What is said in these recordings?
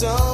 Don't.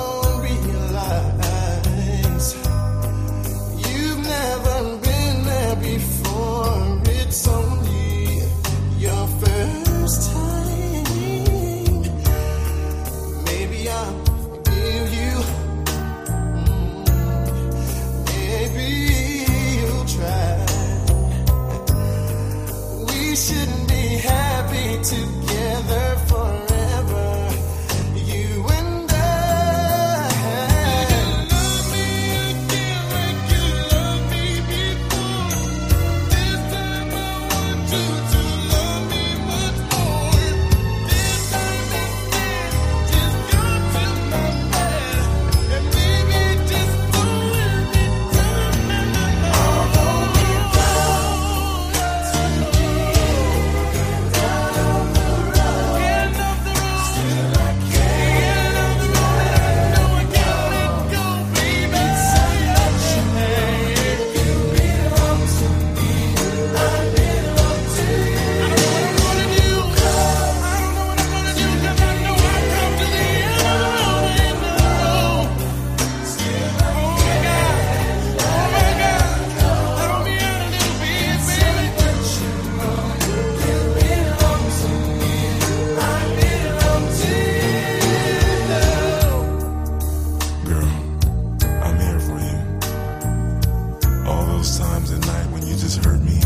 Those times at night when you just hurt me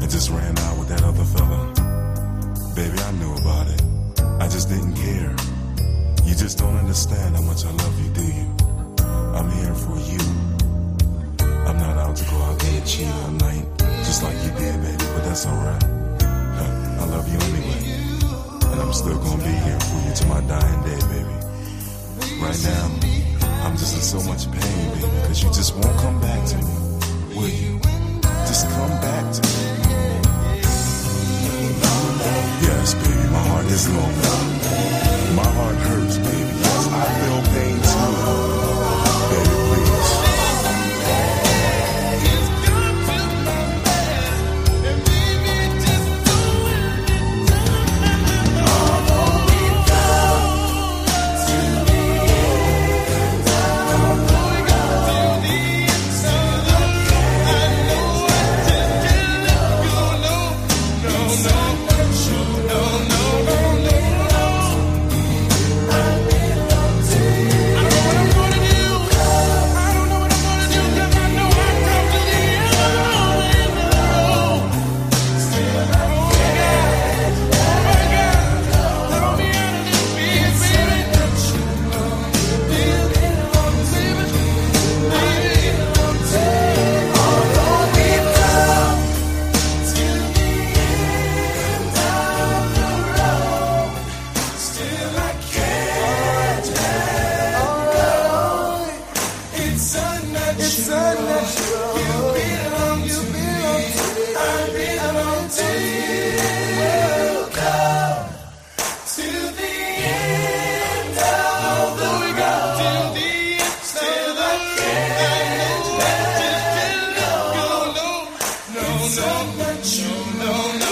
and just ran out with that other fella. Baby, I knew about it. I just didn't care. You just don't understand how much I love you, do you? I'm here for you. I'm not out to go out there and cheat all night, just like you did, baby, but that's alright. I love you anyway. And I'm still gonna be here for you to my dying day, baby. Right now, I'm just in so much pain, baby, because you just won't come back to me. Just come back to me. Yes, baby, my heart is lonely. things up that you know not.